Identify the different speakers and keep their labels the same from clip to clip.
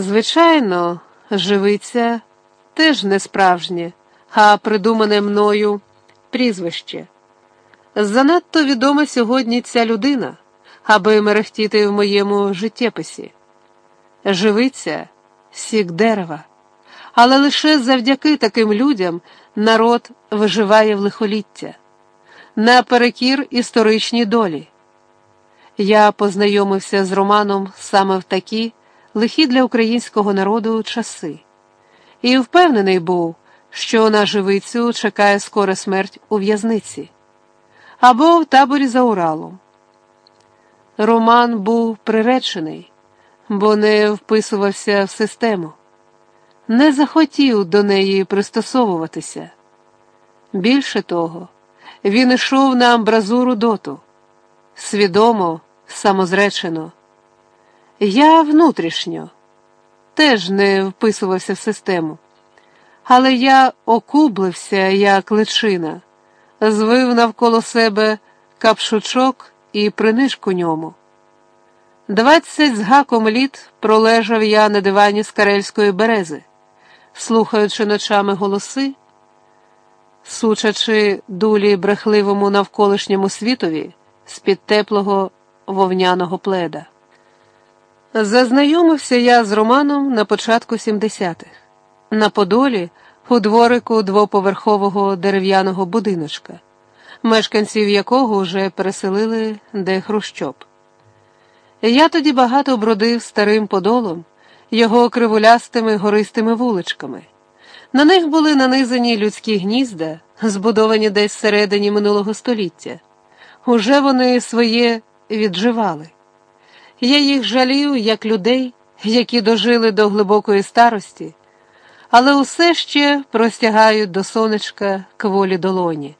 Speaker 1: Звичайно, живиця теж не справжнє, а придумане мною прізвище. Занадто відома сьогодні ця людина, аби мерехтіти в моєму життєписі. Живиця сік дерева, але лише завдяки таким людям народ виживає в лихоліття, наперекір історичній долі. Я познайомився з Романом саме в такі лихі для українського народу часи, і впевнений був, що на живицю чекає скора смерть у в'язниці або в таборі за Уралом. Роман був приречений, бо не вписувався в систему, не захотів до неї пристосовуватися. Більше того, він йшов на амбразуру доту, свідомо, самозречено. Я внутрішньо теж не вписувався в систему, але я окублився, як личина, звив навколо себе капшучок і принишку ньому. Двадцять з гаком літ пролежав я на дивані з карельської берези, слухаючи ночами голоси, сучачи дулі брехливому навколишньому світові з-під теплого вовняного пледа. Зазнайомився я з Романом на початку 70-х, на Подолі, у дворику двоповерхового дерев'яного будиночка, мешканців якого вже переселили де Хрущоб. Я тоді багато бродив старим подолом, його кривулястими гористими вуличками. На них були нанизані людські гнізда, збудовані десь всередині минулого століття. Уже вони своє відживали. Я їх жалів як людей, які дожили до глибокої старості, але усе ще простягають до сонечка кволі долоні.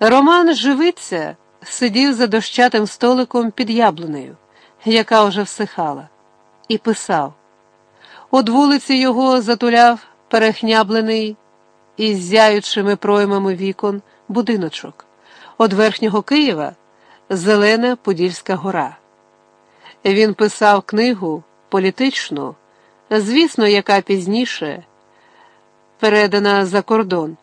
Speaker 1: Роман Живиця сидів за дощатим столиком під яблунею, яка вже всихала, і писав. От вулиці його затуляв перехняблений із зяючими проймами вікон будиночок. От верхнього Києва Зелена Подільська гора. Він писав книгу політичну, звісно, яка пізніше, передана за кордон,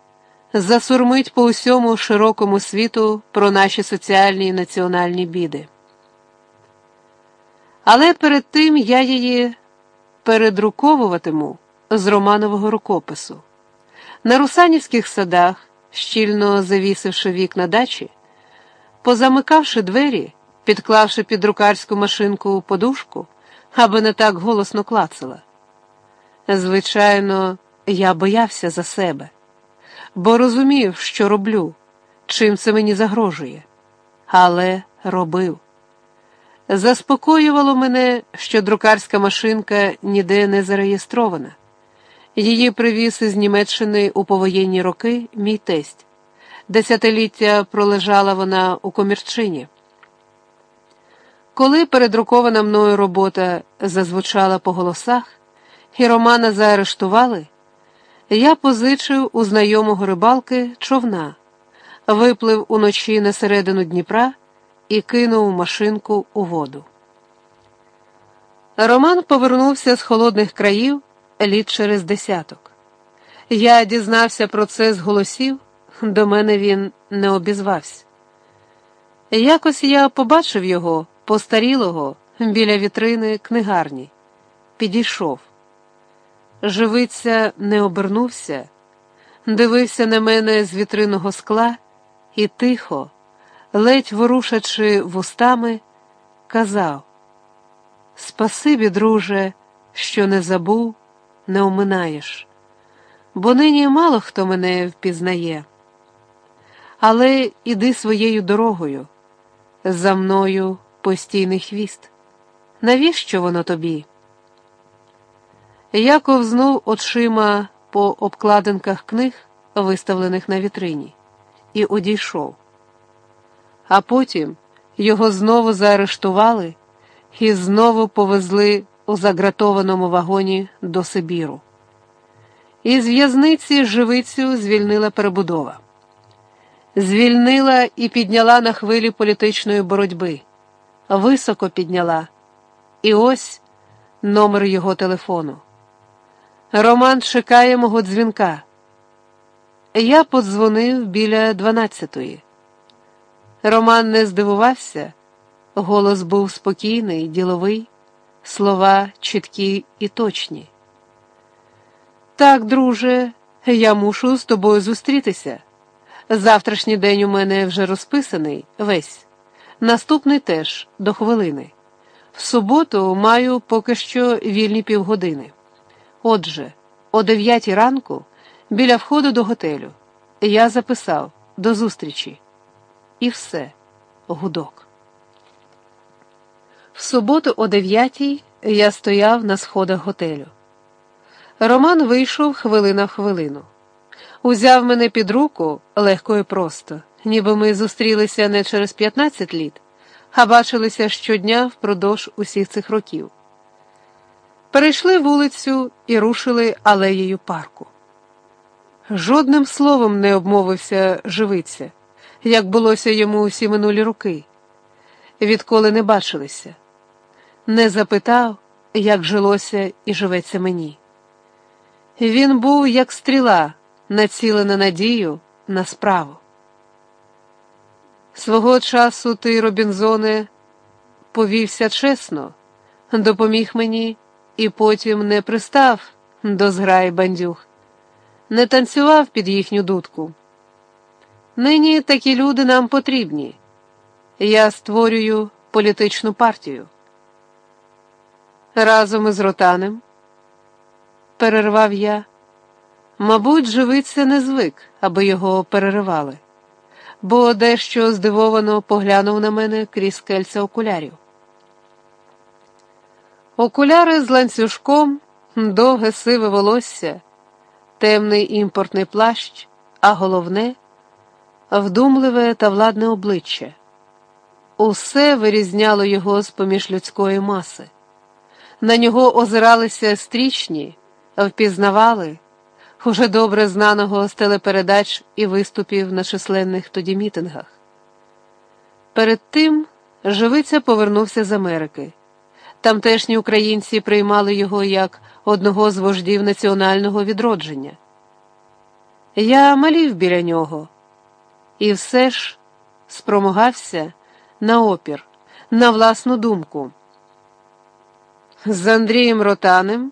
Speaker 1: засурмить по усьому широкому світу про наші соціальні і національні біди. Але перед тим я її передруковуватиму з Романового рукопису. На русанівських садах, щільно завісивши вікна дачі, позамикавши двері підклавши під друкарську машинку подушку, аби не так голосно клацала. Звичайно, я боявся за себе, бо розумів, що роблю, чим це мені загрожує, але робив. Заспокоювало мене, що друкарська машинка ніде не зареєстрована. Її привіз із Німеччини у повоєнні роки мій тесть. Десятиліття пролежала вона у комірчині. Коли передрукована мною робота зазвучала по голосах, і Романа заарештували, я позичив у знайомого рибалки човна, виплив уночі на середину Дніпра і кинув машинку у воду. Роман повернувся з холодних країв літ через десяток. Я дізнався про це з голосів, до мене він не обізвався. Якось я побачив його постарілого біля вітрини книгарні. Підійшов. Живиця не обернувся, дивився на мене з вітриного скла і тихо, ледь ворушачи вустами, казав: Спасибі, друже, що не забув, не оминаєш, бо нині мало хто мене впізнає. Але іди своєю дорогою, за мною постійний хвіст. Навіщо воно тобі? Я ковзнув очима по обкладинках книг, виставлених на вітрині, і одійшов. А потім його знову заарештували і знову повезли у загратованому вагоні до Сибіру. Із в'язниці живицю звільнила перебудова. Звільнила і підняла на хвилі політичної боротьби високо підняла. І ось номер його телефону. Роман чекає мого дзвінка. Я подзвонив біля дванадцятої. Роман не здивувався, голос був спокійний, діловий, слова чіткі і точні. Так, друже, я мушу з тобою зустрітися. Завтрашній день у мене вже розписаний весь, наступний теж до хвилини. В суботу маю поки що вільні півгодини. Отже, о дев'ятій ранку, біля входу до готелю, я записав до зустрічі. І все, гудок. В суботу, о дев'ятій, я стояв на сходах готелю. Роман вийшов хвилина в хвилину. Узяв мене під руку легко і просто, ніби ми зустрілися не через 15 літ, а бачилися щодня впродовж усіх цих років. Перейшли вулицю і рушили алеєю парку. Жодним словом не обмовився живиця, як булося йому усі минулі роки, відколи не бачилися, не запитав, як жилося і живеться мені. Він був як стріла, націлена надію на справу. Свого часу ти, Робінзоне, повівся чесно, допоміг мені і потім не пристав до зграї бандюг, не танцював під їхню дудку. Нині такі люди нам потрібні. Я створюю політичну партію. Разом із Ротанем, перервав я. Мабуть, живиться не звик, аби його переривали, бо дещо здивовано поглянув на мене крізь кельця окулярів. Окуляри з ланцюжком, довге сиве волосся, темний імпортний плащ, а головне вдумливе та владне обличчя. Усе вирізняло його з поміж людської маси. На нього озиралися стрічні, впізнавали уже добре знаного з телепередач і виступів на численних тоді мітингах. Перед тим живиця повернувся з Америки. Тамтешні українці приймали його як одного з вождів національного відродження. Я малів біля нього і все ж спромагався на опір, на власну думку. З Андрієм Ротанем?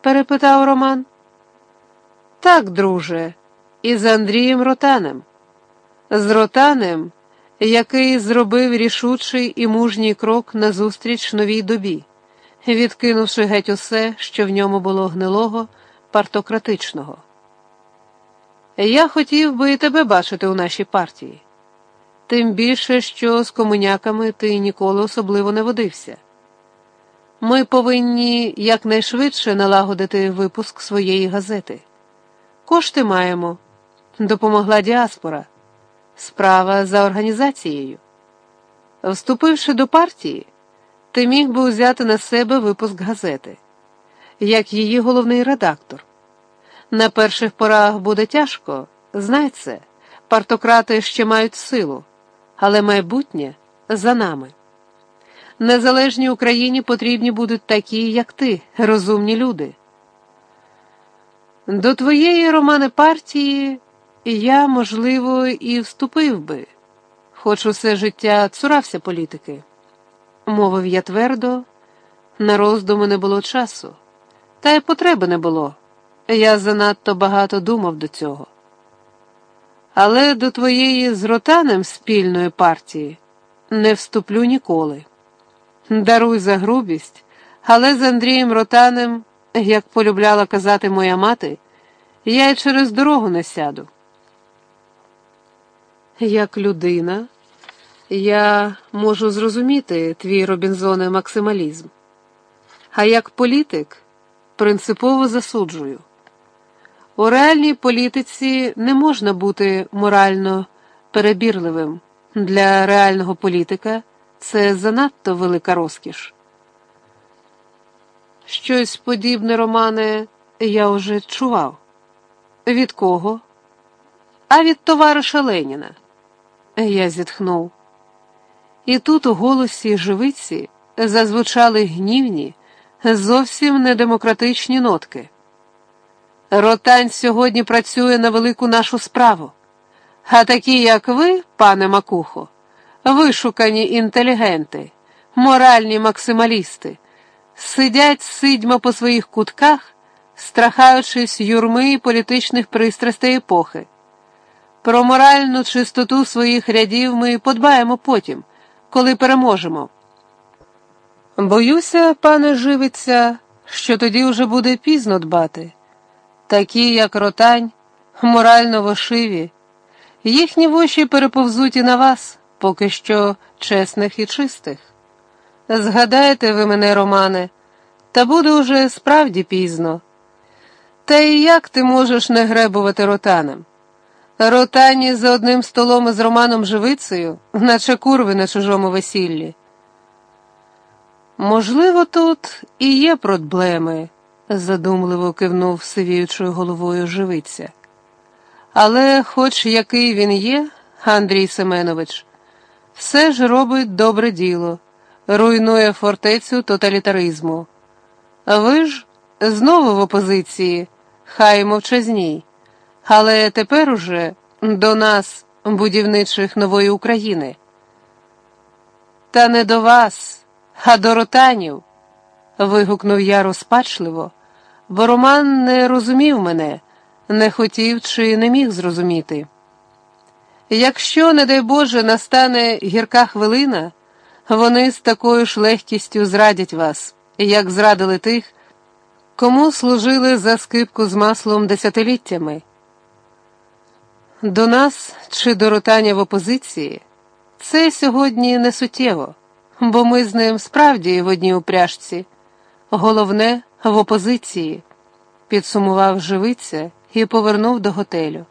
Speaker 1: перепитав Роман. Так, друже, і з Андрієм Ротанем. З Ротанем, який зробив рішучий і мужній крок назустріч новій добі, відкинувши геть усе, що в ньому було гнилого, партократичного. Я хотів би і тебе бачити у нашій партії, тим більше, що з комуняками ти ніколи особливо не водився. Ми повинні якнайшвидше налагодити випуск своєї газети. Кошти маємо, допомогла діаспора. Справа за організацією. Вступивши до партії, ти міг би взяти на себе випуск газети, як її головний редактор. На перших порах буде тяжко, знай це, партократи ще мають силу, але майбутнє за нами. Незалежній Україні потрібні будуть такі, як ти, розумні люди. До твоєї романи партії я, можливо, і вступив би, хоч усе життя цурався політики. Мовив я твердо, на роздуми не було часу, та й потреби не було. Я занадто багато думав до цього. Але до твоєї з ротанем спільної партії не вступлю ніколи. Даруй за грубість, але з Андрієм Ротанем як полюбляла казати моя мати, я й через дорогу не сяду. Як людина, я можу зрозуміти твій Робінзоне максималізм, а як політик принципово засуджую. У реальній політиці не можна бути морально перебірливим. Для реального політика це занадто велика розкіш. Щось подібне, Романе, я вже чував. Від кого? А від товариша Леніна. Я зітхнув. І тут у голосі живиці зазвучали гнівні, зовсім недемократичні нотки. Ротань сьогодні працює на велику нашу справу. А такі, як ви, пане Макухо, вишукані інтелігенти, моральні максималісти, сидять сидьма по своїх кутках, страхаючись юрми і політичних пристрастей епохи. Про моральну чистоту своїх рядів ми подбаємо потім, коли переможемо. Боюся, пане живиться, що тоді вже буде пізно дбати. Такі, як ротань, морально вошиві, їхні воші переповзуть і на вас, поки що чесних і чистих. Згадаєте ви мене, Романе, та буде уже справді пізно. Та і як ти можеш не гребувати ротаном? Ротані за одним столом із Романом Живицею, наче курви на чужому весіллі. Можливо, тут і є проблеми, задумливо кивнув сивіючою головою живиця. Але, хоч який він є, Андрій Семенович, все ж робить добре діло, руйнує фортецю тоталітаризму. Ви ж знову в опозиції, хай мовчазній, але тепер уже до нас, будівничих нової України. Та не до вас, а до ротанів. вигукнув я розпачливо, бо Роман не розумів мене, не хотів чи не міг зрозуміти. Якщо, не дай Боже, настане гірка хвилина, вони з такою ж легкістю зрадять вас, як зрадили тих, кому служили за скипку з маслом десятиліттями. До нас чи до ротання в опозиції це сьогодні не суттєво, бо ми з ним справді в одній упряжці, головне в опозиції, підсумував живиця і повернув до готелю.